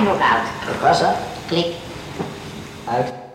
I'm about. Què passa? Clic. Out.